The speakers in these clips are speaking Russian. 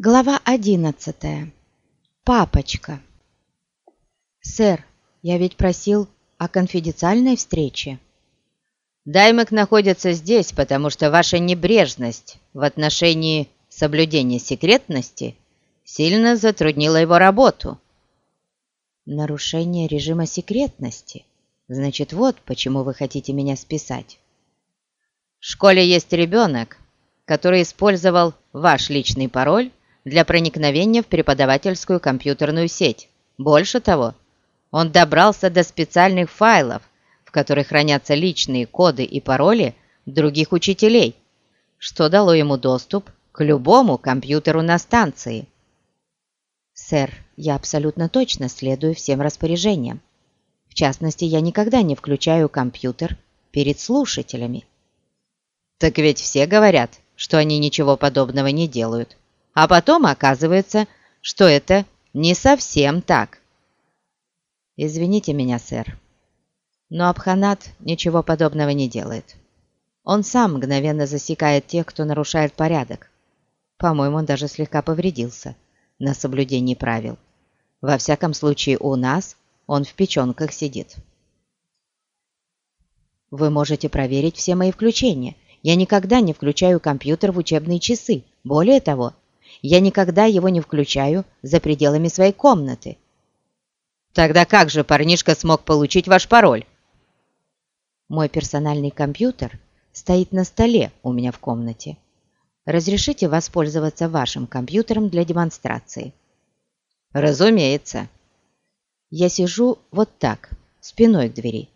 Глава одиннадцатая. Папочка. «Сэр, я ведь просил о конфиденциальной встрече». Даймек находится здесь, потому что ваша небрежность в отношении соблюдения секретности сильно затруднила его работу. Нарушение режима секретности? Значит, вот почему вы хотите меня списать. В школе есть ребенок, который использовал ваш личный пароль для проникновения в преподавательскую компьютерную сеть. Больше того, он добрался до специальных файлов, в которых хранятся личные коды и пароли других учителей, что дало ему доступ к любому компьютеру на станции. «Сэр, я абсолютно точно следую всем распоряжениям. В частности, я никогда не включаю компьютер перед слушателями». «Так ведь все говорят, что они ничего подобного не делают», а потом оказывается, что это не совсем так. Извините меня, сэр, но Абханат ничего подобного не делает. Он сам мгновенно засекает тех, кто нарушает порядок. По-моему, он даже слегка повредился на соблюдении правил. Во всяком случае, у нас он в печенках сидит. Вы можете проверить все мои включения. Я никогда не включаю компьютер в учебные часы. Более того, я никогда его не включаю за пределами своей комнаты. Тогда как же парнишка смог получить ваш пароль? Мой персональный компьютер стоит на столе у меня в комнате. Разрешите воспользоваться вашим компьютером для демонстрации? Разумеется. Я сижу вот так, спиной к двери,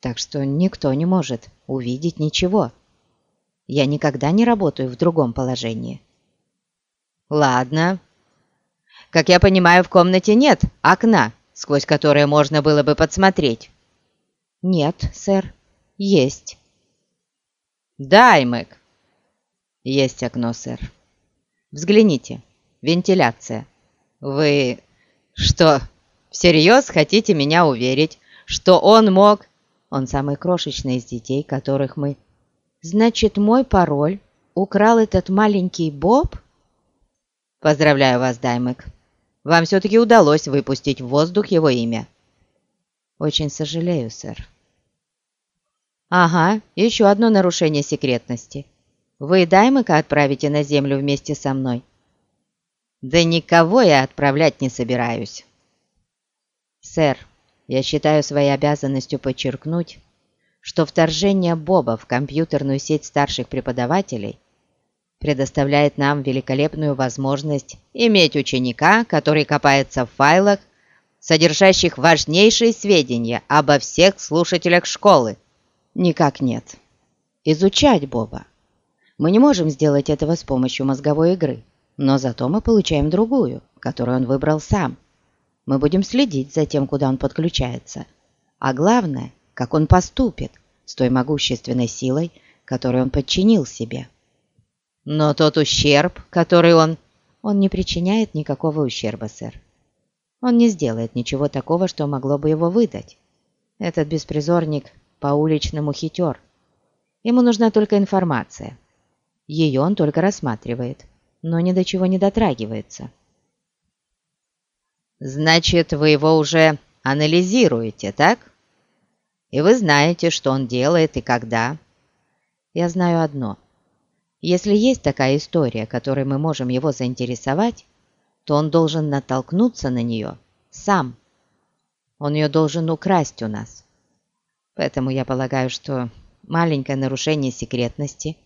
так что никто не может увидеть ничего. Я никогда не работаю в другом положении. «Ладно. Как я понимаю, в комнате нет окна, сквозь которое можно было бы подсмотреть?» «Нет, сэр. Есть». «Даймек». «Есть окно, сэр. Взгляните. Вентиляция. Вы что, всерьез хотите меня уверить, что он мог...» «Он самый крошечный из детей, которых мы...» «Значит, мой пароль украл этот маленький Боб?» Поздравляю вас, Даймек. Вам все-таки удалось выпустить в воздух его имя. Очень сожалею, сэр. Ага, еще одно нарушение секретности. Вы Даймека отправите на землю вместе со мной? Да никого я отправлять не собираюсь. Сэр, я считаю своей обязанностью подчеркнуть, что вторжение Боба в компьютерную сеть старших преподавателей предоставляет нам великолепную возможность иметь ученика, который копается в файлах, содержащих важнейшие сведения обо всех слушателях школы. Никак нет. Изучать Боба. Мы не можем сделать этого с помощью мозговой игры, но зато мы получаем другую, которую он выбрал сам. Мы будем следить за тем, куда он подключается. А главное, как он поступит с той могущественной силой, которую он подчинил себе. Но тот ущерб, который он... Он не причиняет никакого ущерба, сэр. Он не сделает ничего такого, что могло бы его выдать. Этот беспризорник по-уличному хитер. Ему нужна только информация. Ее он только рассматривает, но ни до чего не дотрагивается. «Значит, вы его уже анализируете, так? И вы знаете, что он делает и когда?» «Я знаю одно. Если есть такая история, которой мы можем его заинтересовать, то он должен натолкнуться на нее сам. Он ее должен украсть у нас. Поэтому я полагаю, что маленькое нарушение секретности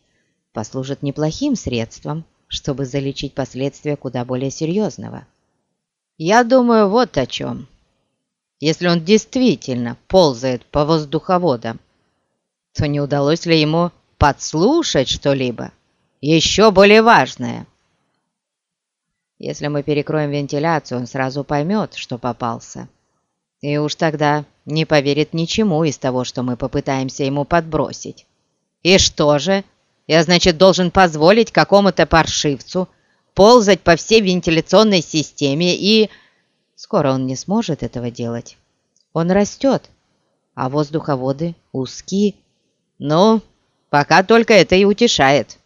послужит неплохим средством, чтобы залечить последствия куда более серьезного. Я думаю вот о чем. Если он действительно ползает по воздуховодам, то не удалось ли ему подслушать что-либо? Еще более важное. Если мы перекроем вентиляцию, он сразу поймет, что попался. И уж тогда не поверит ничему из того, что мы попытаемся ему подбросить. И что же? Я, значит, должен позволить какому-то паршивцу ползать по всей вентиляционной системе и... Скоро он не сможет этого делать. Он растет, а воздуховоды узкие. Ну, пока только это и утешает.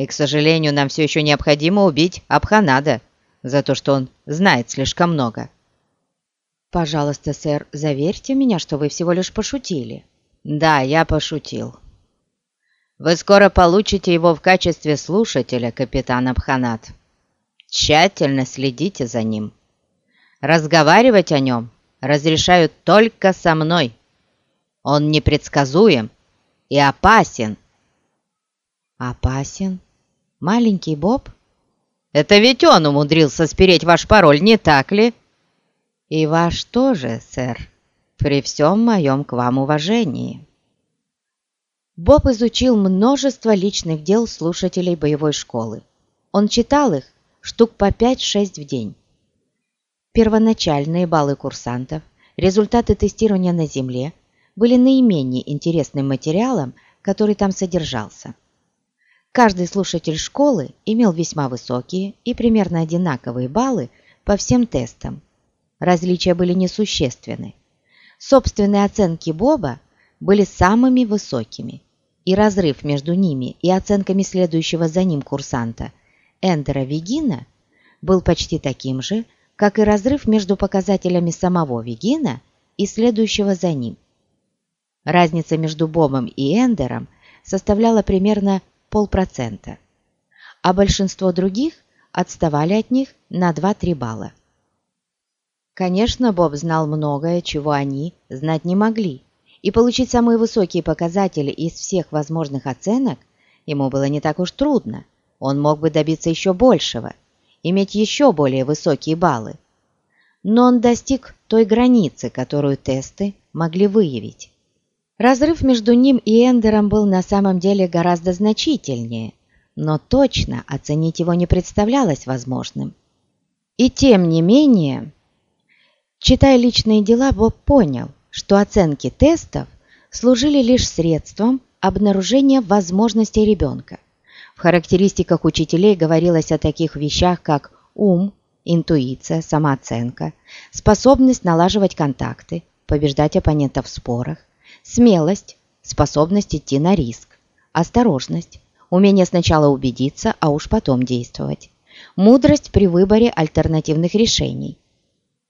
И, к сожалению, нам все еще необходимо убить Абханада за то, что он знает слишком много. Пожалуйста, сэр, заверьте меня, что вы всего лишь пошутили. Да, я пошутил. Вы скоро получите его в качестве слушателя, капитан Абханат. Тщательно следите за ним. Разговаривать о нем разрешают только со мной. Он непредсказуем и опасен. Опасен? Маленький Боб? Это ведь он умудрился спереть ваш пароль, не так ли? И ваш тоже, сэр, при всем моем к вам уважении. Боб изучил множество личных дел слушателей боевой школы. Он читал их штук по 5-6 в день. Первоначальные баллы курсантов, результаты тестирования на Земле были наименее интересным материалом, который там содержался. Каждый слушатель школы имел весьма высокие и примерно одинаковые баллы по всем тестам. Различия были несущественны. Собственные оценки Боба были самыми высокими, и разрыв между ними и оценками следующего за ним курсанта Эндера Вегина был почти таким же, как и разрыв между показателями самого Вегина и следующего за ним. Разница между Бобом и Эндером составляла примерно полпроцента, а большинство других отставали от них на 2-3 балла. Конечно, Боб знал многое, чего они знать не могли, и получить самые высокие показатели из всех возможных оценок ему было не так уж трудно. Он мог бы добиться еще большего, иметь еще более высокие баллы. Но он достиг той границы, которую тесты могли выявить. Разрыв между ним и Эндером был на самом деле гораздо значительнее, но точно оценить его не представлялось возможным. И тем не менее, читая личные дела, Боб понял, что оценки тестов служили лишь средством обнаружения возможностей ребенка. В характеристиках учителей говорилось о таких вещах, как ум, интуиция, самооценка, способность налаживать контакты, побеждать оппонентов в спорах, Смелость, способность идти на риск, осторожность, умение сначала убедиться, а уж потом действовать, мудрость при выборе альтернативных решений.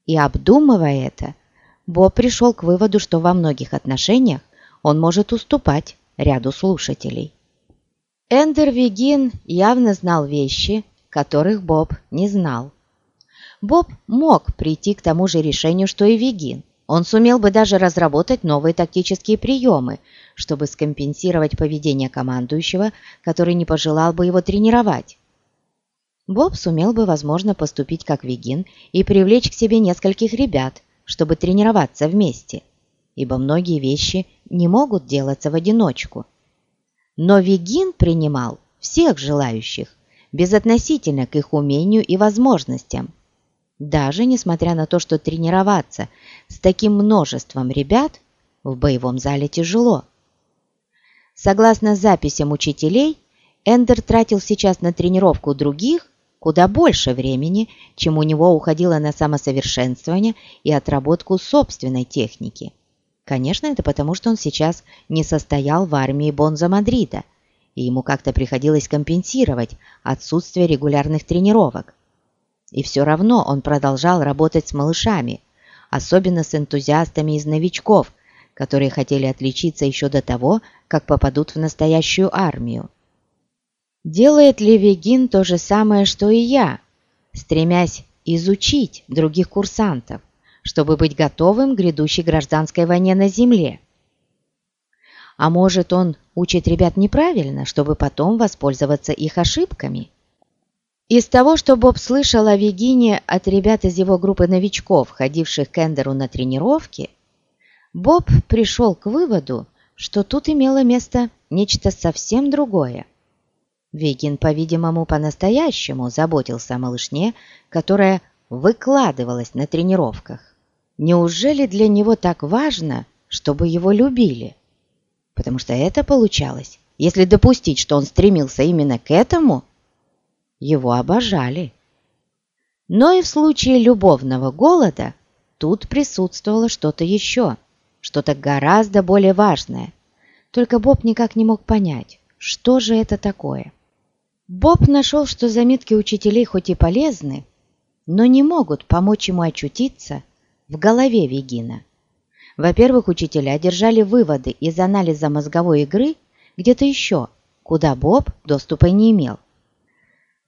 И обдумывая это, Боб пришел к выводу, что во многих отношениях он может уступать ряду слушателей. Эндер Вегин явно знал вещи, которых Боб не знал. Боб мог прийти к тому же решению, что и Вегин, он сумел бы даже разработать новые тактические приемы, чтобы скомпенсировать поведение командующего, который не пожелал бы его тренировать. Боб сумел бы, возможно, поступить как Вегин и привлечь к себе нескольких ребят, чтобы тренироваться вместе, ибо многие вещи не могут делаться в одиночку. Но Вегин принимал всех желающих, безотносительно к их умению и возможностям – даже несмотря на то, что тренироваться с таким множеством ребят в боевом зале тяжело. Согласно записям учителей, Эндер тратил сейчас на тренировку других куда больше времени, чем у него уходило на самосовершенствование и отработку собственной техники. Конечно, это потому, что он сейчас не состоял в армии Бонза Мадрида, и ему как-то приходилось компенсировать отсутствие регулярных тренировок. И все равно он продолжал работать с малышами, особенно с энтузиастами из новичков, которые хотели отличиться еще до того, как попадут в настоящую армию. Делает ли Вегин то же самое, что и я, стремясь изучить других курсантов, чтобы быть готовым к грядущей гражданской войне на Земле? А может, он учит ребят неправильно, чтобы потом воспользоваться их ошибками? Из того, что Боб слышал о Вегине от ребят из его группы новичков, ходивших к Эндеру на тренировки, Боб пришел к выводу, что тут имело место нечто совсем другое. Вегин, по-видимому, по-настоящему заботился о малышне, которая выкладывалась на тренировках. Неужели для него так важно, чтобы его любили? Потому что это получалось, если допустить, что он стремился именно к этому – его обожали. Но и в случае любовного голода тут присутствовало что-то еще, что-то гораздо более важное. Только Боб никак не мог понять, что же это такое. Боб нашел, что заметки учителей хоть и полезны, но не могут помочь ему очутиться в голове Вегина. Во-первых, учителя держали выводы из анализа мозговой игры где-то еще, куда Боб доступа не имел.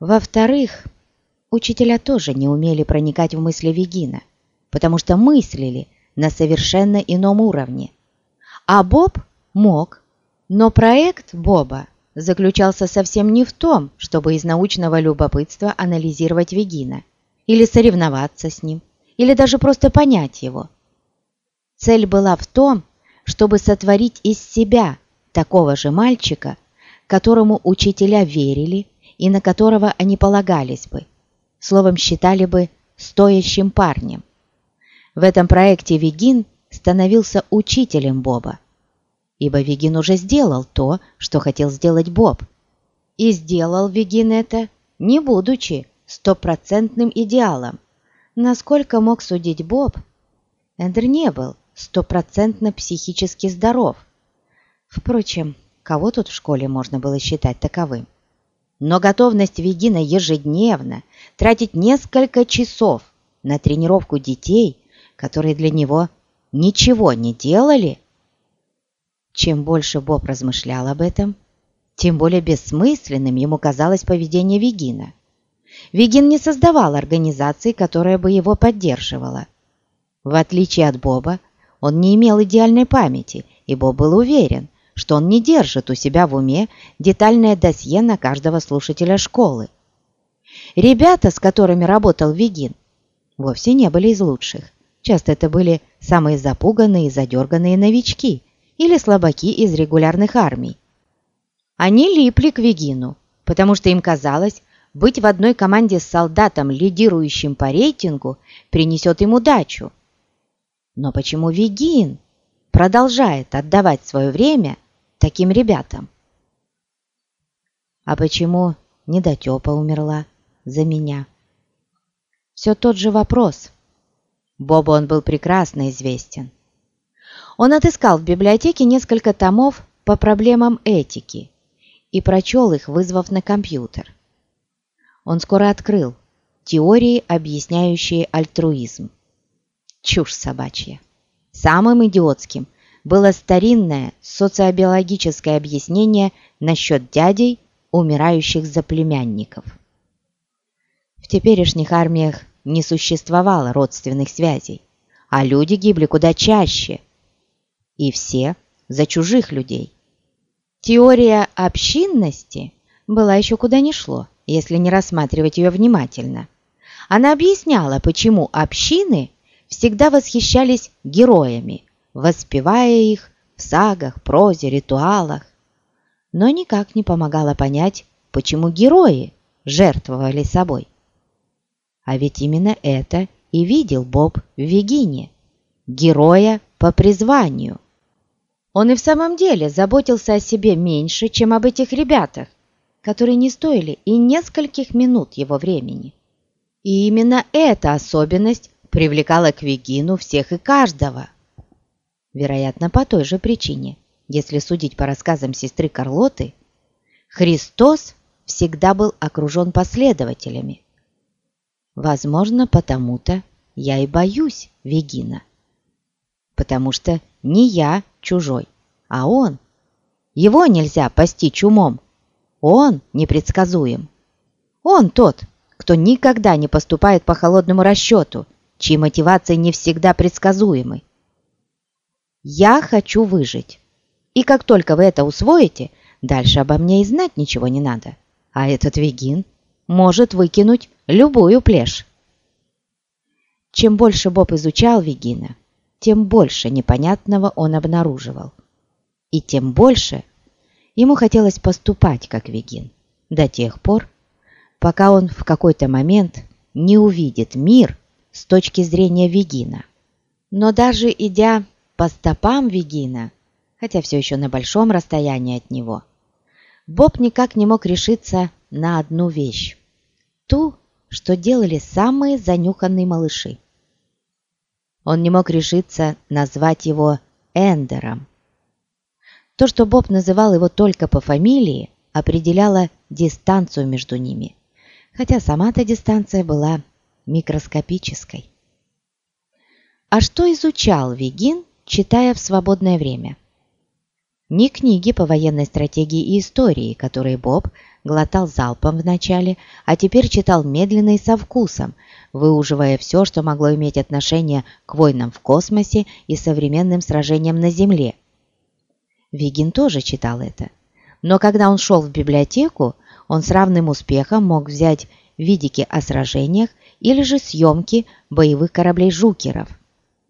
Во-вторых, учителя тоже не умели проникать в мысли Вегина, потому что мыслили на совершенно ином уровне. А Боб мог, но проект Боба заключался совсем не в том, чтобы из научного любопытства анализировать Вегина, или соревноваться с ним, или даже просто понять его. Цель была в том, чтобы сотворить из себя такого же мальчика, которому учителя верили и на которого они полагались бы, словом считали бы стоящим парнем. В этом проекте Вегин становился учителем Боба, ибо Вегин уже сделал то, что хотел сделать Боб. И сделал Вегин это, не будучи стопроцентным идеалом. Насколько мог судить Боб, Эндер не был стопроцентно психически здоров. Впрочем, кого тут в школе можно было считать таковым? Но готовность Вегина ежедневно тратить несколько часов на тренировку детей, которые для него ничего не делали, чем больше Боб размышлял об этом, тем более бессмысленным ему казалось поведение Вегина. Вегин не создавал организации, которая бы его поддерживала. В отличие от Боба, он не имел идеальной памяти, и Боб был уверен, что он не держит у себя в уме детальное досье на каждого слушателя школы. Ребята, с которыми работал Вегин, вовсе не были из лучших. Часто это были самые запуганные и задерганные новички – или слабаки из регулярных армий. Они липли к Вегину, потому что им казалось, быть в одной команде с солдатом, лидирующим по рейтингу, принесет им удачу. Но почему Вегин продолжает отдавать свое время таким ребятам? А почему недотепа умерла за меня? Все тот же вопрос. Бобу он был прекрасно известен. Он отыскал в библиотеке несколько томов по проблемам этики и прочел их, вызвав на компьютер. Он скоро открыл теории, объясняющие альтруизм. Чушь собачья. Самым идиотским было старинное социобиологическое объяснение насчет дядей, умирающих за племянников. В теперешних армиях не существовало родственных связей, а люди гибли куда чаще – и все за чужих людей. Теория общинности была еще куда ни шло, если не рассматривать ее внимательно. Она объясняла, почему общины всегда восхищались героями, воспевая их в сагах, прозе, ритуалах, но никак не помогала понять, почему герои жертвовали собой. А ведь именно это и видел Боб в Вегине, героя по призванию. Он и в самом деле заботился о себе меньше, чем об этих ребятах, которые не стоили и нескольких минут его времени. И именно эта особенность привлекала к Вегину всех и каждого. Вероятно, по той же причине, если судить по рассказам сестры Карлоты, Христос всегда был окружен последователями. Возможно, потому-то я и боюсь Вегина. Потому что не я чужой, а он. Его нельзя постичь умом. Он непредсказуем. Он тот, кто никогда не поступает по холодному расчету, чьи мотивации не всегда предсказуемы. Я хочу выжить. И как только вы это усвоите, дальше обо мне и знать ничего не надо. А этот Вегин может выкинуть любую плешь. Чем больше Боб изучал Вегина, тем больше непонятного он обнаруживал. И тем больше ему хотелось поступать как Вегин до тех пор, пока он в какой-то момент не увидит мир с точки зрения Вегина. Но даже идя по стопам Вегина, хотя все еще на большом расстоянии от него, Боб никак не мог решиться на одну вещь. Ту, что делали самые занюханные малыши. Он не мог решиться назвать его Эндером. То, что Боб называл его только по фамилии, определяла дистанцию между ними, хотя сама-то дистанция была микроскопической. А что изучал Вегин, читая в свободное время? Не книги по военной стратегии и истории, которые Боб глотал залпом вначале, а теперь читал медленно и со вкусом, выуживая все, что могло иметь отношение к войнам в космосе и современным сражениям на Земле. Вигин тоже читал это. Но когда он шел в библиотеку, он с равным успехом мог взять видики о сражениях или же съемки боевых кораблей «Жукеров».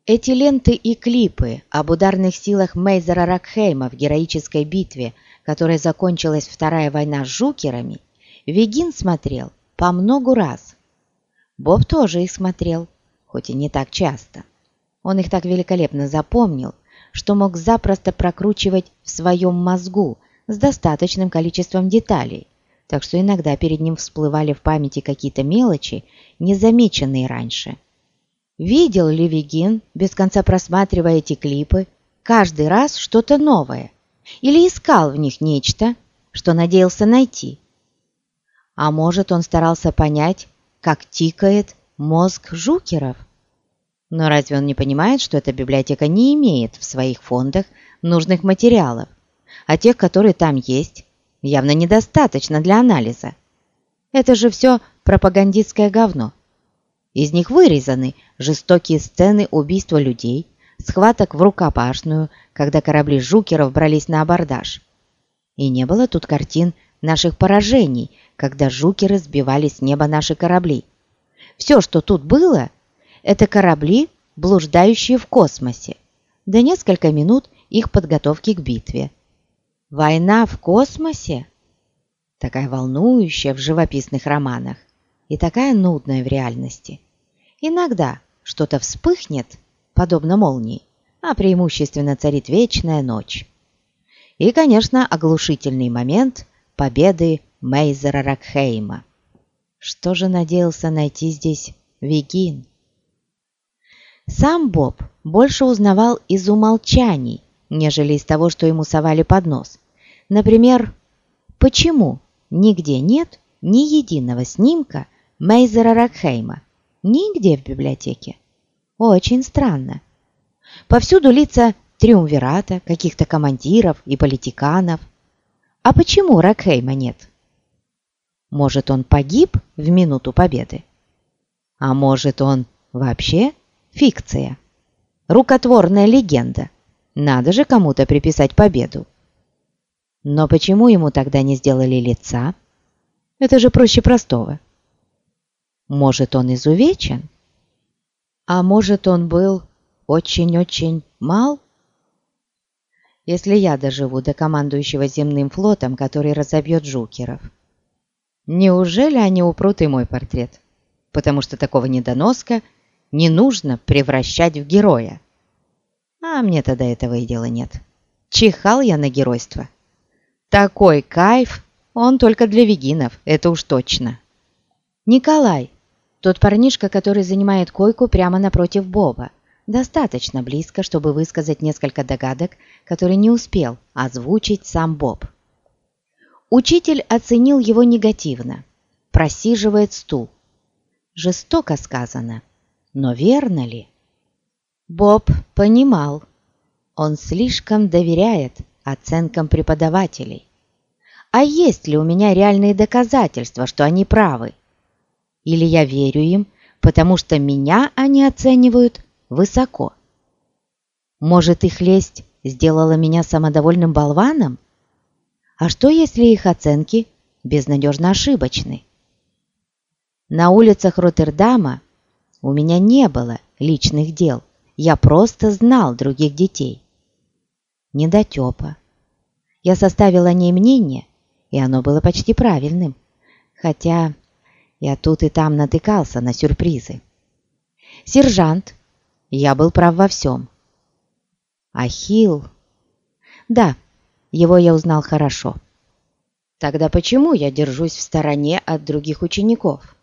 Эти ленты и клипы об ударных силах Мейзера Ракхейма в героической битве, которой закончилась Вторая война с жукерами, Вегин смотрел по многу раз. Боб тоже их смотрел, хоть и не так часто. Он их так великолепно запомнил, что мог запросто прокручивать в своем мозгу с достаточным количеством деталей, так что иногда перед ним всплывали в памяти какие-то мелочи, незамеченные раньше. Видел ли Вегин, без конца просматривая эти клипы, каждый раз что-то новое? Или искал в них нечто, что надеялся найти? А может, он старался понять, как тикает мозг жукеров? Но разве он не понимает, что эта библиотека не имеет в своих фондах нужных материалов, а тех, которые там есть, явно недостаточно для анализа? Это же все пропагандистское говно. Из них вырезаны жестокие сцены убийства людей, схваток в рукопашную, когда корабли жукеров брались на абордаж. И не было тут картин наших поражений, когда жукеры сбивали с неба наши корабли. Все, что тут было, это корабли, блуждающие в космосе, да несколько минут их подготовки к битве. Война в космосе? Такая волнующая в живописных романах и такая нудная в реальности. Иногда что-то вспыхнет, подобно молнии, а преимущественно царит вечная ночь. И, конечно, оглушительный момент победы Мейзера Ракхейма. Что же надеялся найти здесь Вегин? Сам Боб больше узнавал из умолчаний, нежели из того, что ему совали под нос. Например, почему нигде нет ни единого снимка Мейзера Ракхейма. Нигде в библиотеке. Очень странно. Повсюду лица триумвирата, каких-то командиров и политиканов. А почему Ракхейма нет? Может, он погиб в минуту победы? А может, он вообще фикция? Рукотворная легенда. Надо же кому-то приписать победу. Но почему ему тогда не сделали лица? Это же проще простого. Может, он изувечен? А может, он был очень-очень мал? Если я доживу до командующего земным флотом, который разобьет жукеров. Неужели они упрут и мой портрет? Потому что такого недоноска не нужно превращать в героя. А мне-то до этого и дела нет. Чихал я на геройство. Такой кайф, он только для вегинов, это уж точно. Николай, тот парнишка, который занимает койку прямо напротив Боба. Достаточно близко, чтобы высказать несколько догадок, которые не успел озвучить сам Боб. Учитель оценил его негативно. Просиживает стул. Жестоко сказано, но верно ли? Боб понимал, он слишком доверяет оценкам преподавателей. А есть ли у меня реальные доказательства, что они правы? Или я верю им, потому что меня они оценивают высоко? Может, их лесть сделала меня самодовольным болваном? А что, если их оценки безнадежно ошибочны? На улицах Роттердама у меня не было личных дел, я просто знал других детей. Недотепа. Я составил о ней мнение, и оно было почти правильным, хотя я тут и там натыкался на сюрпризы. Сержант. Я был прав во всем. Ахилл. Да, его я узнал хорошо. Тогда почему я держусь в стороне от других учеников?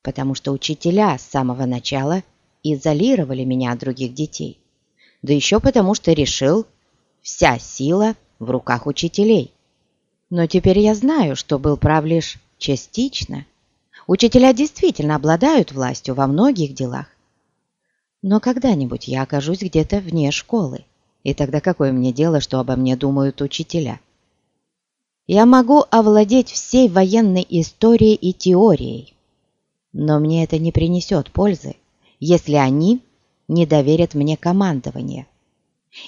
Потому что учителя с самого начала изолировали меня от других детей. Да еще потому, что решил, вся сила в руках учителей. Но теперь я знаю, что был прав лишь частично. Учителя действительно обладают властью во многих делах. Но когда-нибудь я окажусь где-то вне школы, и тогда какое мне дело, что обо мне думают учителя? Я могу овладеть всей военной историей и теорией, но мне это не принесет пользы, если они не доверят мне командование.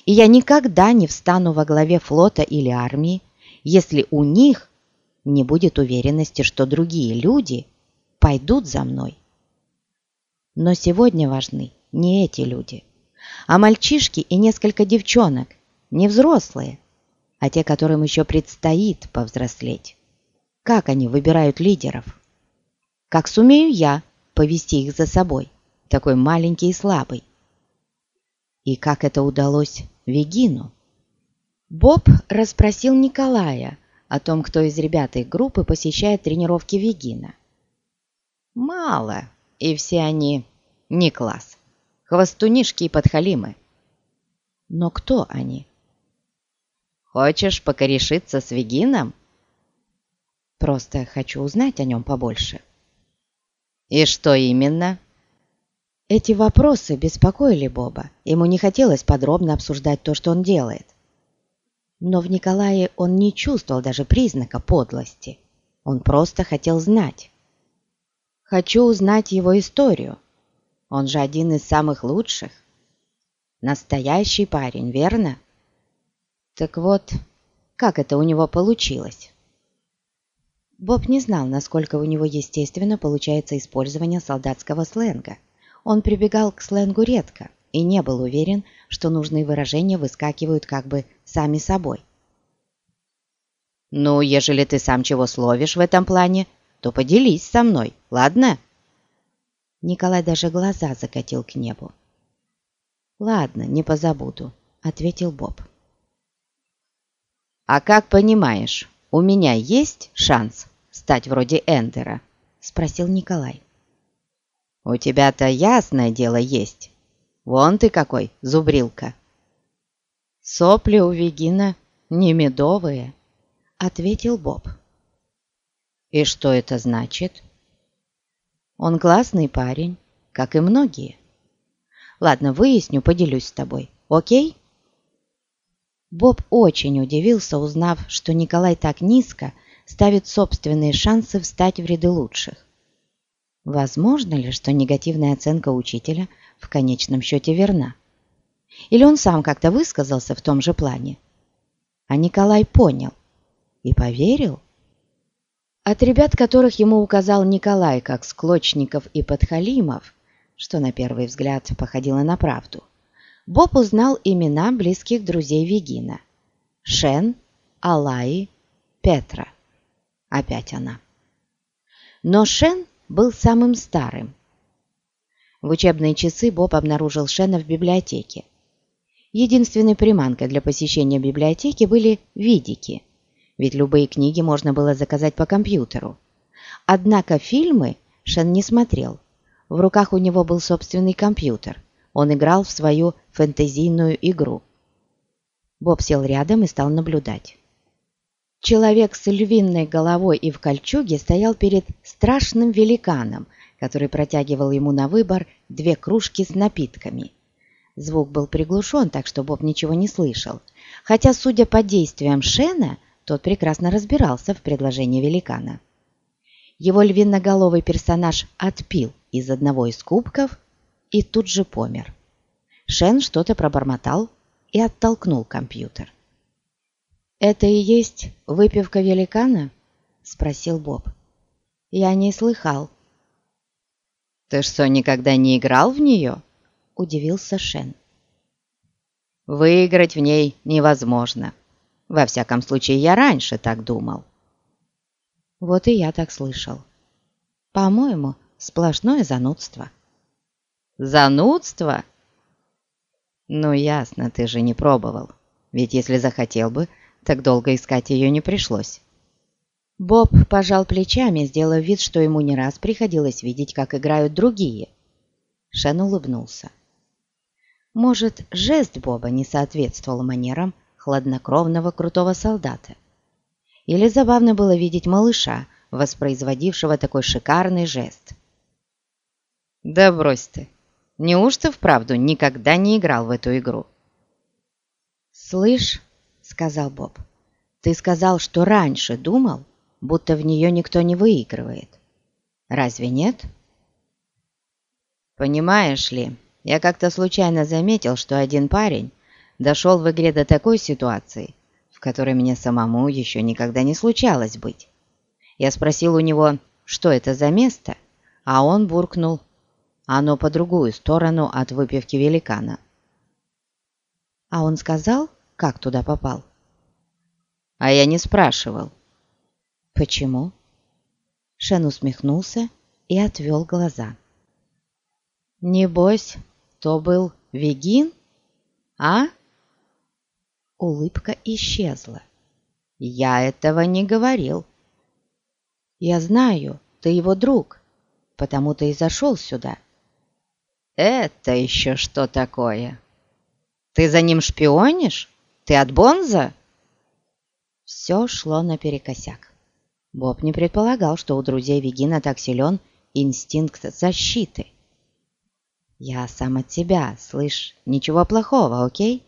И я никогда не встану во главе флота или армии, если у них не будет уверенности, что другие люди пойдут за мной. Но сегодня важны не эти люди, а мальчишки и несколько девчонок, не взрослые, а те, которым еще предстоит повзрослеть. Как они выбирают лидеров? Как сумею я повести их за собой, такой маленький и слабый? И как это удалось Вегину? Боб расспросил Николая о том, кто из ребят их группы посещает тренировки Вегина. Мало, и все они не класс. Хвостунишки и подхалимы. Но кто они? Хочешь покорешиться с Вегином? Просто хочу узнать о нем побольше. И что именно? Эти вопросы беспокоили Боба. Ему не хотелось подробно обсуждать то, что он делает. Но в Николае он не чувствовал даже признака подлости. Он просто хотел знать. Хочу узнать его историю. Он же один из самых лучших. Настоящий парень, верно? Так вот, как это у него получилось? Боб не знал, насколько у него естественно получается использование солдатского сленга. Он прибегал к сленгу редко и не был уверен, что нужные выражения выскакивают как бы сами собой. «Ну, ежели ты сам чего словишь в этом плане, то поделись со мной, ладно?» Николай даже глаза закатил к небу. «Ладно, не позабуду», — ответил Боб. «А как понимаешь, у меня есть шанс стать вроде Эндера?» — спросил Николай. «У тебя-то ясное дело есть. Вон ты какой, зубрилка!» «Сопли у Вегина не медовые», — ответил Боб. «И что это значит?» «Он классный парень, как и многие. Ладно, выясню, поделюсь с тобой, окей?» Боб очень удивился, узнав, что Николай так низко ставит собственные шансы встать в ряды лучших. Возможно ли, что негативная оценка учителя в конечном счете верна? Или он сам как-то высказался в том же плане? А Николай понял и поверил? От ребят, которых ему указал Николай, как Склочников и Подхалимов, что на первый взгляд походило на правду, Боб узнал имена близких друзей Вегина. Шен, Алаи, Петра. Опять она. Но Шен был самым старым. В учебные часы Боб обнаружил Шена в библиотеке. Единственной приманкой для посещения библиотеки были видики, ведь любые книги можно было заказать по компьютеру. Однако фильмы Шен не смотрел. В руках у него был собственный компьютер. Он играл в свою фэнтезийную игру. Боб сел рядом и стал наблюдать. Человек с львиной головой и в кольчуге стоял перед страшным великаном, который протягивал ему на выбор две кружки с напитками – Звук был приглушен, так что Боб ничего не слышал. Хотя, судя по действиям Шена, тот прекрасно разбирался в предложении великана. Его львиноголовый персонаж отпил из одного из кубков и тут же помер. Шен что-то пробормотал и оттолкнул компьютер. «Это и есть выпивка великана?» – спросил Боб. «Я не слыхал». «Ты что, никогда не играл в нее?» – удивился Шен. «Выиграть в ней невозможно. Во всяком случае, я раньше так думал». Вот и я так слышал. По-моему, сплошное занудство. «Занудство?» «Ну, ясно, ты же не пробовал. Ведь если захотел бы, так долго искать ее не пришлось». Боб пожал плечами, сделав вид, что ему не раз приходилось видеть, как играют другие. Шен улыбнулся. Может, жест Боба не соответствовал манерам хладнокровного крутого солдата. Или забавно было видеть малыша, воспроизводившего такой шикарный жест. «Да брось ты! Неужто вправду никогда не играл в эту игру?» «Слышь», — сказал Боб, — «ты сказал, что раньше думал, будто в нее никто не выигрывает. Разве нет?» «Понимаешь ли, я как-то случайно заметил, что один парень дошел в игре до такой ситуации, в которой мне самому еще никогда не случалось быть. Я спросил у него, что это за место, а он буркнул, оно по другую сторону от выпивки великана. А он сказал, как туда попал? А я не спрашивал. Почему? Шен усмехнулся и отвел глаза. Небось, то был Вегин? А? Улыбка исчезла. Я этого не говорил. Я знаю, ты его друг, потому ты и зашел сюда. Это еще что такое? Ты за ним шпионишь? Ты от Бонза? Все шло наперекосяк. Боб не предполагал, что у друзей Вегина так силен инстинкт защиты. «Я сам от тебя, слышь, ничего плохого, окей?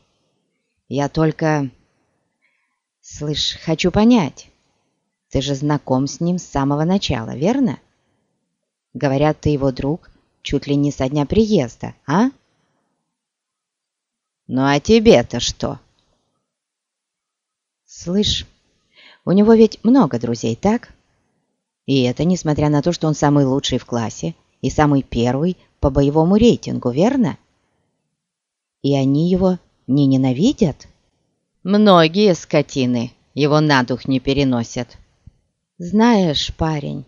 Я только... Слышь, хочу понять, ты же знаком с ним с самого начала, верно? Говорят, ты его друг чуть ли не со дня приезда, а?» «Ну а тебе-то что?» «Слышь, у него ведь много друзей, так? И это несмотря на то, что он самый лучший в классе и самый первый по боевому рейтингу, верно? И они его не ненавидят? Многие скотины его на дух не переносят. Знаешь, парень,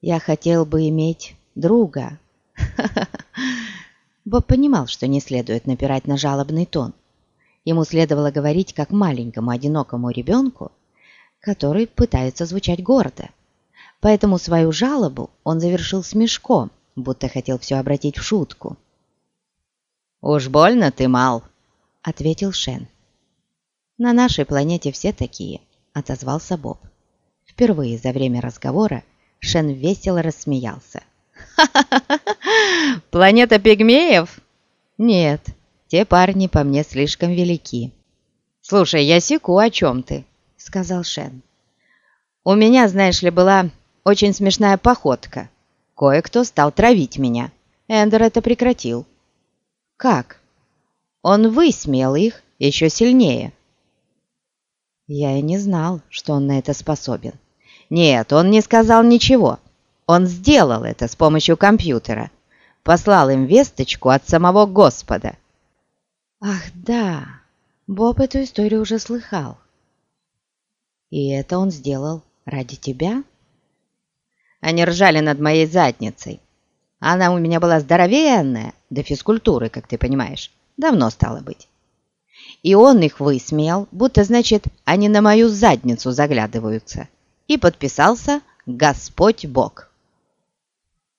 я хотел бы иметь друга. Боб понимал, что не следует напирать на жалобный тон. Ему следовало говорить как маленькому одинокому ребенку, который пытается звучать гордо. Поэтому свою жалобу он завершил смешком, будто хотел все обратить в шутку. «Уж больно ты мал», — ответил Шен. «На нашей планете все такие», — отозвался Боб. Впервые за время разговора Шен весело рассмеялся. «Ха-ха-ха! Планета пигмеев?» «Нет, те парни по мне слишком велики». «Слушай, я секу, о чем ты?» — сказал Шен. «У меня, знаешь ли, была очень смешная походка. Кое-кто стал травить меня. Эндер это прекратил. Как? Он высмеял их еще сильнее. Я и не знал, что он на это способен. Нет, он не сказал ничего. Он сделал это с помощью компьютера. Послал им весточку от самого Господа. Ах, да, Боб эту историю уже слыхал. И это он сделал ради тебя? Они ржали над моей задницей. Она у меня была здоровенная, до физкультуры, как ты понимаешь. Давно стало быть. И он их высмеял, будто, значит, они на мою задницу заглядываются. И подписался «Господь Бог».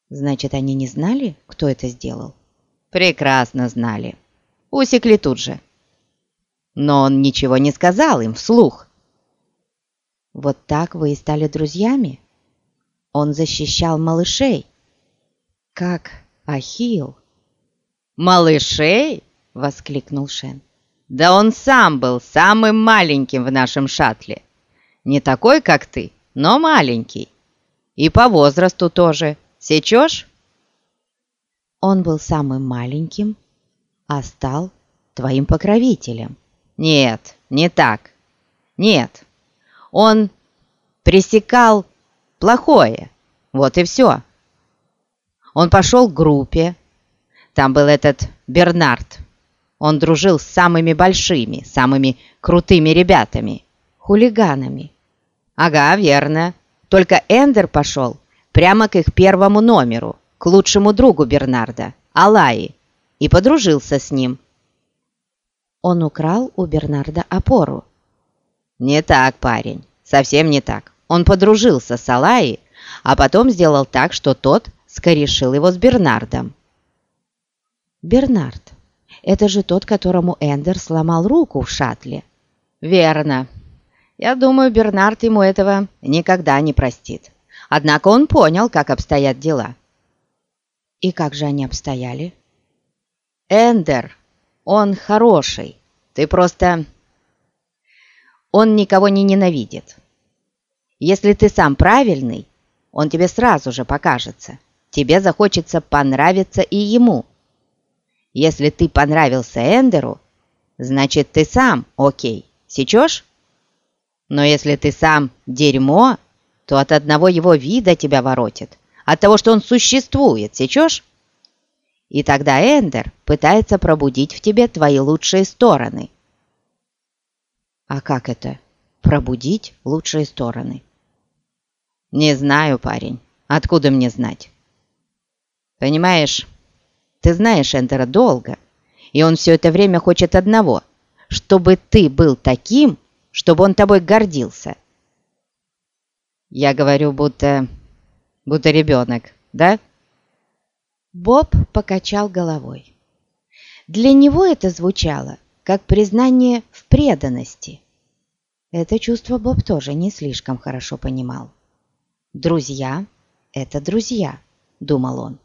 Значит, они не знали, кто это сделал? Прекрасно знали. Усекли тут же. Но он ничего не сказал им вслух. Вот так вы и стали друзьями? Он защищал малышей. Как Ахилл. «Малышей?» — воскликнул Шен. «Да он сам был самым маленьким в нашем шаттле. Не такой, как ты, но маленький. И по возрасту тоже. Сечешь?» Он был самым маленьким, а стал твоим покровителем. Нет, не так. Нет. Он пресекал плохое. Вот и все. Он пошел к группе. Там был этот Бернард. Он дружил с самыми большими, самыми крутыми ребятами, хулиганами. Ага, верно. Только Эндер пошел прямо к их первому номеру, к лучшему другу Бернарда, Алаи, и подружился с ним. Он украл у Бернарда опору. Не так, парень, совсем не так. Он подружился с Алаей, а потом сделал так, что тот скорешил его с Бернардом. Бернард. Это же тот, которому Эндер сломал руку в шаттле. Верно. Я думаю, Бернард ему этого никогда не простит. Однако он понял, как обстоят дела. И как же они обстояли? Эндер, он хороший. Ты просто... Он никого не ненавидит. Если ты сам правильный, он тебе сразу же покажется. Тебе захочется понравиться и ему. Если ты понравился Эндеру, значит ты сам окей. Сечешь? Но если ты сам дерьмо, то от одного его вида тебя воротит. От того, что он существует, сечешь? И тогда Эндер пытается пробудить в тебе твои лучшие стороны. А как это? Пробудить лучшие стороны? Не знаю, парень. Откуда мне знать? Понимаешь, ты знаешь Эндера долго, и он все это время хочет одного, чтобы ты был таким, чтобы он тобой гордился. Я говорю, будто... будто ребенок, да?» Боб покачал головой. Для него это звучало, как признание в преданности. Это чувство Боб тоже не слишком хорошо понимал. «Друзья — это друзья», — думал он,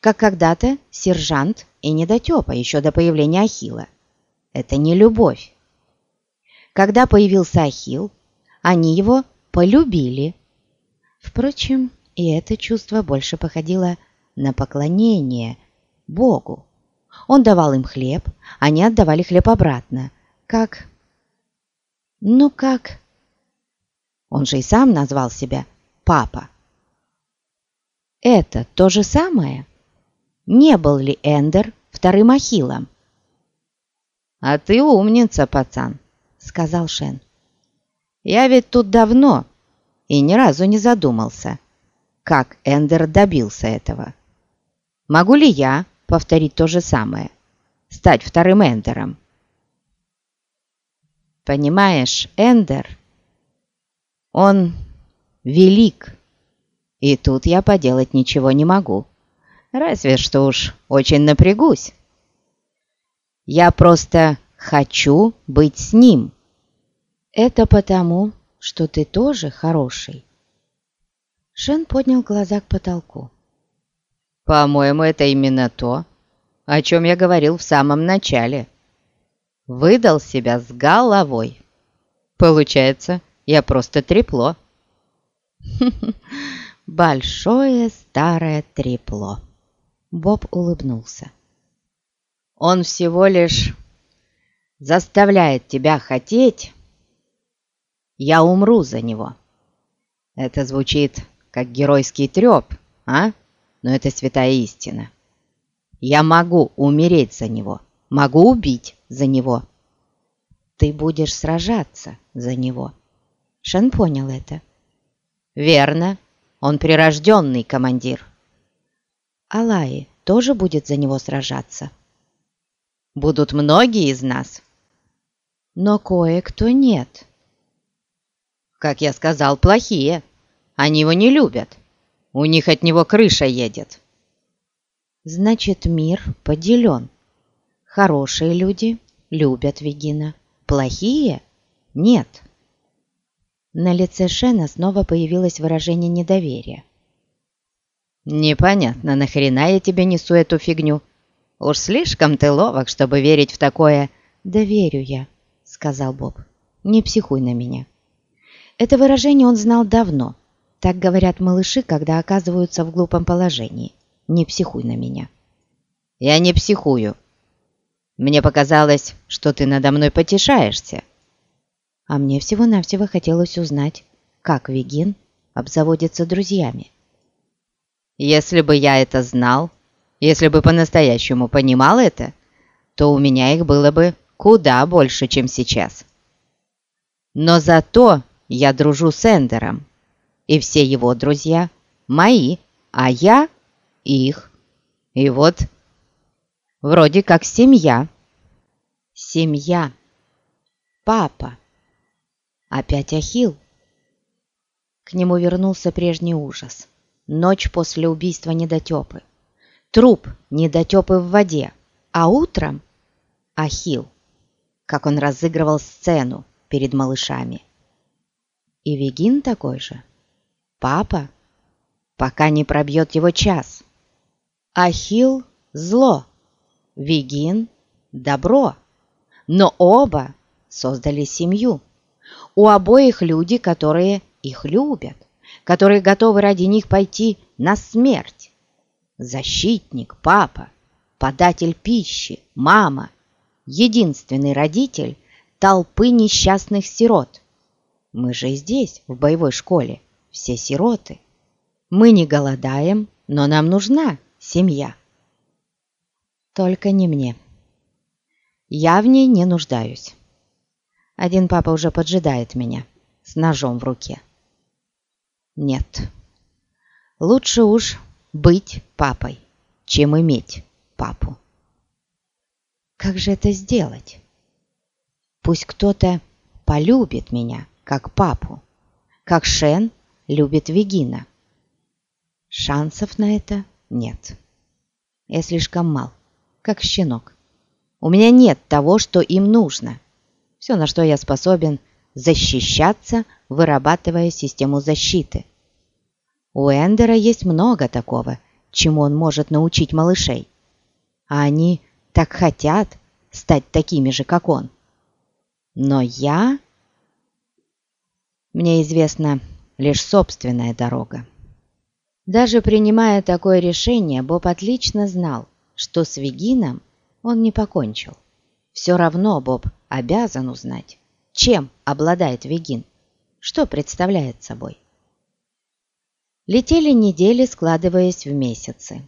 как когда-то сержант и недотепа еще до появления Ахила. Это не любовь. Когда появился Ахилл, они его полюбили. Впрочем, и это чувство больше походило на поклонение Богу. Он давал им хлеб, они отдавали хлеб обратно. Как... Ну как... Он же и сам назвал себя папа. Это то же самое? Не был ли Эндер вторым Ахиллом? «А ты умница, пацан», сказал Шен. «Я ведь тут давно и ни разу не задумался, как Эндер добился этого. Могу ли я повторить то же самое, стать вторым Эндером?» «Понимаешь, Эндер, он велик, и тут я поделать ничего не могу, разве что уж очень напрягусь. Я просто хочу быть с ним». «Это потому, что ты тоже хороший». Шен поднял глаза к потолку. «По-моему, это именно то, о чем я говорил в самом начале. Выдал себя с головой. Получается, я просто трепло». «Большое старое трепло», — Боб улыбнулся. «Он всего лишь заставляет тебя хотеть...» Я умру за него. Это звучит как геройский треп, а? Но это святая истина. Я могу умереть за него, могу убить за него. Ты будешь сражаться за него. Шен понял это. Верно, он прирожденный командир. Алаи тоже будет за него сражаться. Будут многие из нас. Но кое-кто нет как я сказал, плохие. Они его не любят. У них от него крыша едет. Значит, мир поделен. Хорошие люди любят Вегина, плохие – нет. На лице Шена снова появилось выражение недоверия. «Непонятно, нахрена я тебе несу эту фигню? Уж слишком ты ловок, чтобы верить в такое...» «Да верю я», — сказал Боб. «Не психуй на меня». Это выражение он знал давно. Так говорят малыши, когда оказываются в глупом положении. Не психуй на меня. Я не психую. Мне показалось, что ты надо мной потешаешься. А мне всего-навсего хотелось узнать, как Вегин обзаводится друзьями. Если бы я это знал, если бы по-настоящему понимал это, то у меня их было бы куда больше, чем сейчас. Но зато я дружу с Эндером, и все его друзья мои, а я их. И вот вроде как семья. Семья. Папа. Опять Ахил. К нему вернулся прежний ужас. Ночь после убийства недотепы. Труп недотепы в воде. А утром Ахил. Как он разыгрывал сцену перед малышами. И Вегин такой же. Папа, пока не пробьет его час. Ахил – зло, Вегин – добро. Но оба создали семью. У обоих люди, которые их любят, которые готовы ради них пойти на смерть. Защитник, папа, податель пищи, мама, единственный родитель толпы несчастных сирот. Мы же здесь, в боевой школе, все сироты. Мы не голодаем, но нам нужна семья. Только не мне. Я в ней не нуждаюсь. Один папа уже поджидает меня с ножом в руке. Нет, лучше уж быть папой, чем иметь папу. Как же это сделать? Пусть кто-то полюбит меня, как папу, как Шен любит Вегина. Шансов на это нет. Я слишком мал, как щенок. У меня нет того, что им нужно. Все, на что я способен, защищаться, вырабатывая систему защиты. У Эндера есть много такого, чему он может научить малышей. А они так хотят стать такими же, как он. Но я... Мне известна лишь собственная дорога. Даже принимая такое решение, Боб отлично знал, что с Вегином он не покончил. Все равно Боб обязан узнать, чем обладает Вегин, что представляет собой. Летели недели, складываясь в месяцы.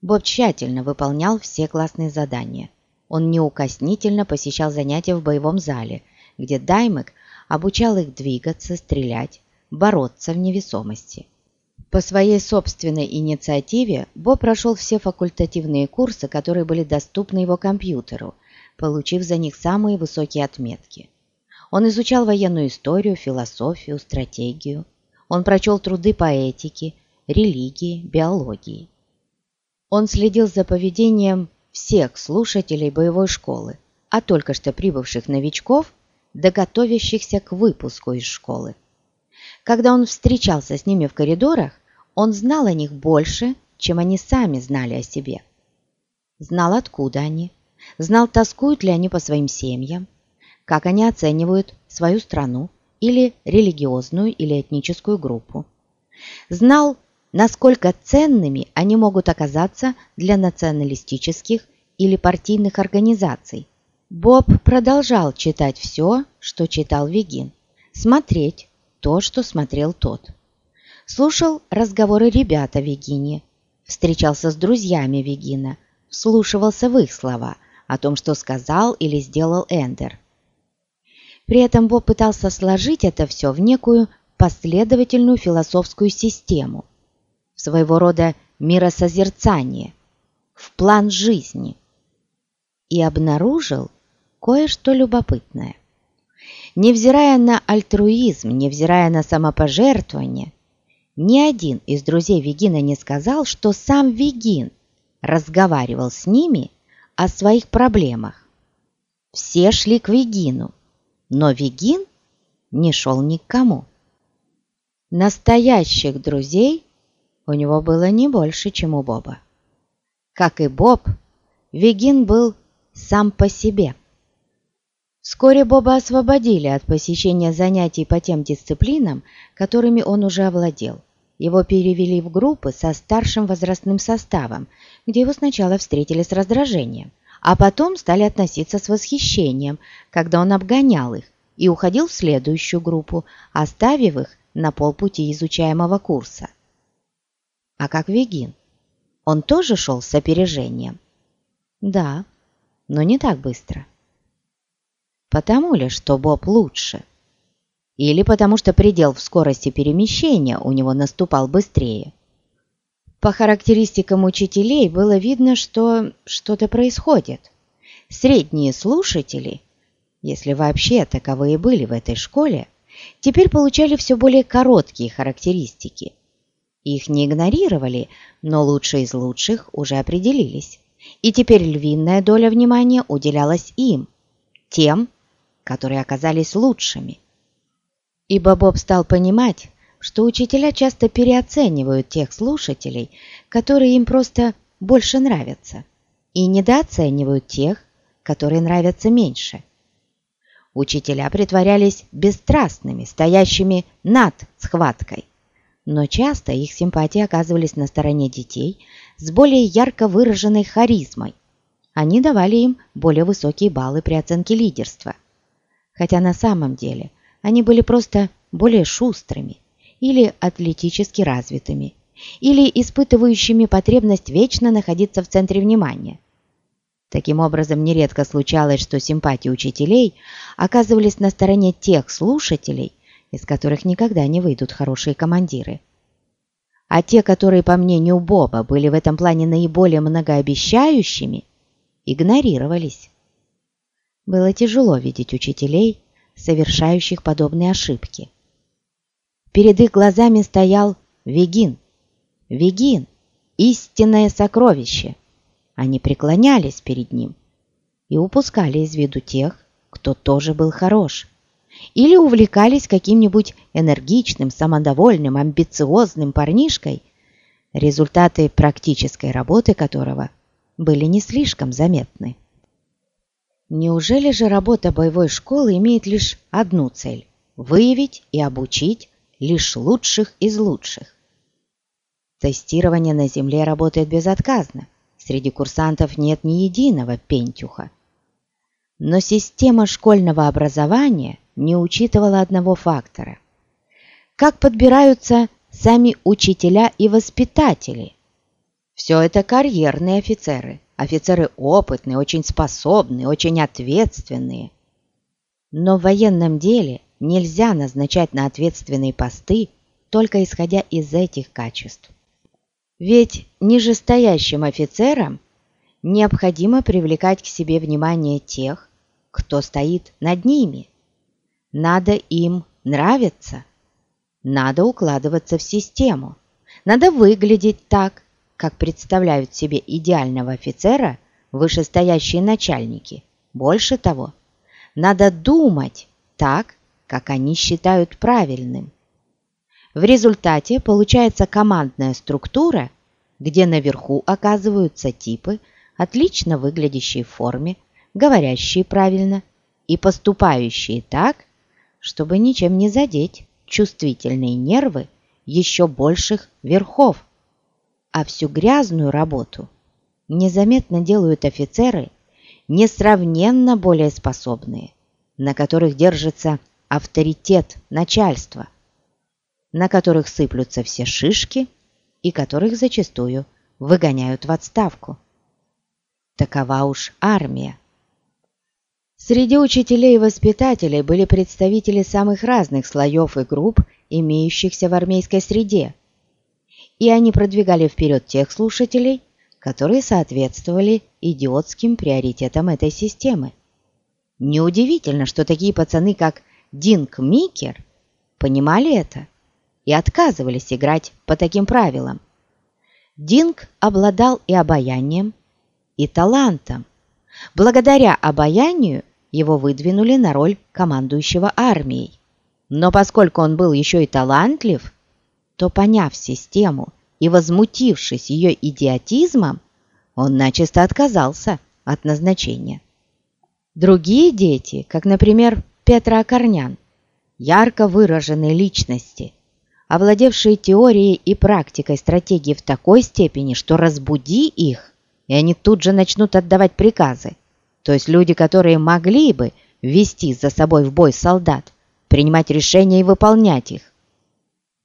Боб тщательно выполнял все классные задания. Он неукоснительно посещал занятия в боевом зале, где Даймек обучал их двигаться, стрелять, бороться в невесомости. По своей собственной инициативе Боб прошел все факультативные курсы, которые были доступны его компьютеру, получив за них самые высокие отметки. Он изучал военную историю, философию, стратегию. Он прочел труды по этике, религии, биологии. Он следил за поведением всех слушателей боевой школы, а только что прибывших новичков, до готовящихся к выпуску из школы. Когда он встречался с ними в коридорах, он знал о них больше, чем они сами знали о себе. Знал, откуда они, знал, тоскуют ли они по своим семьям, как они оценивают свою страну или религиозную или этническую группу. Знал, насколько ценными они могут оказаться для националистических или партийных организаций. Боб продолжал читать все, что читал Вегин, смотреть то, что смотрел тот. Слушал разговоры ребят о Вегине, встречался с друзьями Вегина, вслушивался в их слова о том, что сказал или сделал Эндер. При этом Боб пытался сложить это все в некую последовательную философскую систему, в своего рода миросозерцание, в план жизни, и обнаружил кое-что любопытное. Невзирая на альтруизм, невзирая на самопожертвование, ни один из друзей Вегина не сказал, что сам Вегин разговаривал с ними о своих проблемах. Все шли к Вегину, но Вегин не шел ни к кому. Настоящих друзей у него было не больше, чем у Боба. Как и Боб, Вегин был сам по себе – Вскоре Боба освободили от посещения занятий по тем дисциплинам, которыми он уже овладел. Его перевели в группы со старшим возрастным составом, где его сначала встретили с раздражением, а потом стали относиться с восхищением, когда он обгонял их и уходил в следующую группу, оставив их на полпути изучаемого курса. А как Вегин? Он тоже шел с опережением? Да, но не так быстро. Потому ли, что Боб лучше? Или потому что предел в скорости перемещения у него наступал быстрее? По характеристикам учителей было видно, что что-то происходит. Средние слушатели, если вообще таковые были в этой школе, теперь получали все более короткие характеристики. Их не игнорировали, но лучшие из лучших уже определились. И теперь львиная доля внимания уделялась им, тем, которые оказались лучшими. Ибо Боб стал понимать, что учителя часто переоценивают тех слушателей, которые им просто больше нравятся, и недооценивают тех, которые нравятся меньше. Учителя притворялись бесстрастными, стоящими над схваткой, но часто их симпатии оказывались на стороне детей с более ярко выраженной харизмой. Они давали им более высокие баллы при оценке лидерства, хотя на самом деле они были просто более шустрыми или атлетически развитыми, или испытывающими потребность вечно находиться в центре внимания. Таким образом, нередко случалось, что симпатии учителей оказывались на стороне тех слушателей, из которых никогда не выйдут хорошие командиры. А те, которые, по мнению Боба, были в этом плане наиболее многообещающими, игнорировались. Было тяжело видеть учителей, совершающих подобные ошибки. Перед их глазами стоял Вегин. Вегин – истинное сокровище. Они преклонялись перед ним и упускали из виду тех, кто тоже был хорош, или увлекались каким-нибудь энергичным, самодовольным, амбициозным парнишкой, результаты практической работы которого были не слишком заметны. Неужели же работа боевой школы имеет лишь одну цель – выявить и обучить лишь лучших из лучших? Тестирование на Земле работает безотказно. Среди курсантов нет ни единого пентюха. Но система школьного образования не учитывала одного фактора. Как подбираются сами учителя и воспитатели? Все это карьерные офицеры – Офицеры опытные, очень способные, очень ответственные. Но в военном деле нельзя назначать на ответственные посты только исходя из этих качеств. Ведь нижестоящим офицерам необходимо привлекать к себе внимание тех, кто стоит над ними. Надо им нравиться, надо укладываться в систему, надо выглядеть так, как представляют себе идеального офицера вышестоящие начальники. Больше того, надо думать так, как они считают правильным. В результате получается командная структура, где наверху оказываются типы, отлично выглядящие в форме, говорящие правильно и поступающие так, чтобы ничем не задеть чувствительные нервы еще больших верхов а всю грязную работу незаметно делают офицеры, несравненно более способные, на которых держится авторитет начальства, на которых сыплются все шишки и которых зачастую выгоняют в отставку. Такова уж армия. Среди учителей и воспитателей были представители самых разных слоев и групп, имеющихся в армейской среде – и они продвигали вперед тех слушателей, которые соответствовали идиотским приоритетам этой системы. Неудивительно, что такие пацаны, как Динк Микер, понимали это и отказывались играть по таким правилам. Динк обладал и обаянием, и талантом. Благодаря обаянию его выдвинули на роль командующего армией. Но поскольку он был еще и талантлив, то, поняв систему и возмутившись ее идиотизмом, он начисто отказался от назначения. Другие дети, как, например, Петра Окорнян, ярко выраженные личности, овладевшие теорией и практикой стратегии в такой степени, что разбуди их, и они тут же начнут отдавать приказы. То есть люди, которые могли бы вести за собой в бой солдат, принимать решения и выполнять их,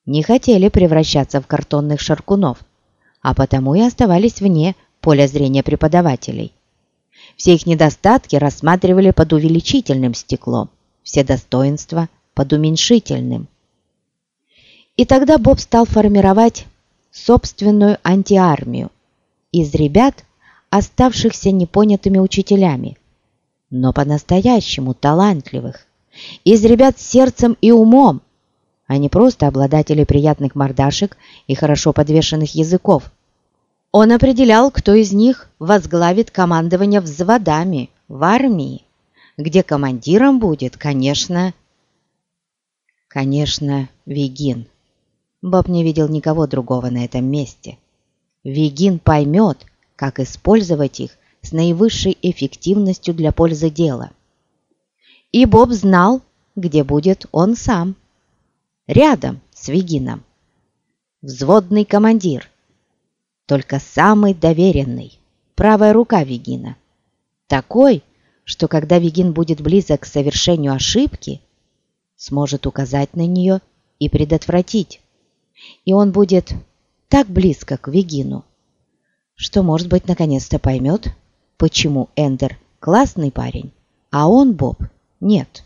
не хотели превращаться в картонных шаркунов, а потому и оставались вне поля зрения преподавателей. Все их недостатки рассматривали под увеличительным стеклом, все достоинства под уменьшительным. И тогда Боб стал формировать собственную антиармию из ребят, оставшихся непонятыми учителями, но по-настоящему талантливых, из ребят с сердцем и умом, а не просто обладатели приятных мордашек и хорошо подвешенных языков. Он определял, кто из них возглавит командование взводами в армии, где командиром будет, конечно, Конечно, Вегин. Боб не видел никого другого на этом месте. Вегин поймет, как использовать их с наивысшей эффективностью для пользы дела. И Боб знал, где будет он сам. Рядом с Вегином. Взводный командир. Только самый доверенный. Правая рука Вегина. Такой, что когда Вегин будет близок к совершению ошибки, сможет указать на нее и предотвратить. И он будет так близко к Вегину, что, может быть, наконец-то поймет, почему Эндер классный парень, а он, Боб, нет.